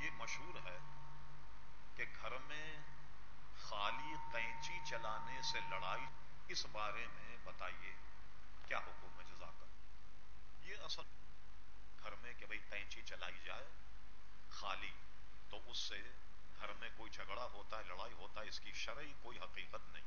یہ مشہور ہے کہ گھر میں خالی قینچی چلانے سے لڑائی اس بارے میں بتائیے، کیا حکم ہے جزاک یہ اصل گھر میں کہ بھئی قینچی چلائی جائے خالی، تو اس سے گھر میں کوئی جھگڑا ہوتا ہے، لڑائی ہوتا ہے، اس کی شرعی کوئی حقیقت نہیں۔